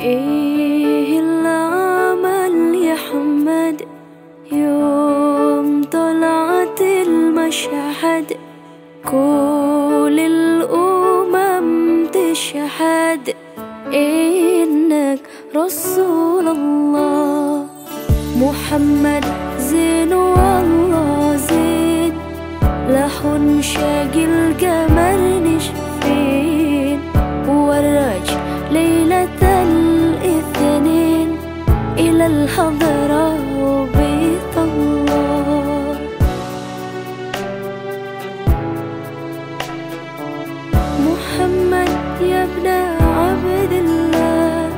إيه العمل يا حمد؟ يوم طلعت المشهد كل الأمم تشهد إنك رسول الله. محمد زين والله زين لحن شاقل قمر نشفين ورج ليلة على الحضرة وبيت الله. محمد يا ابن عبد الله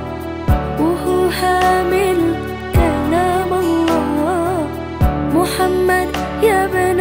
وهو حامل كلام الله. محمد يا ابن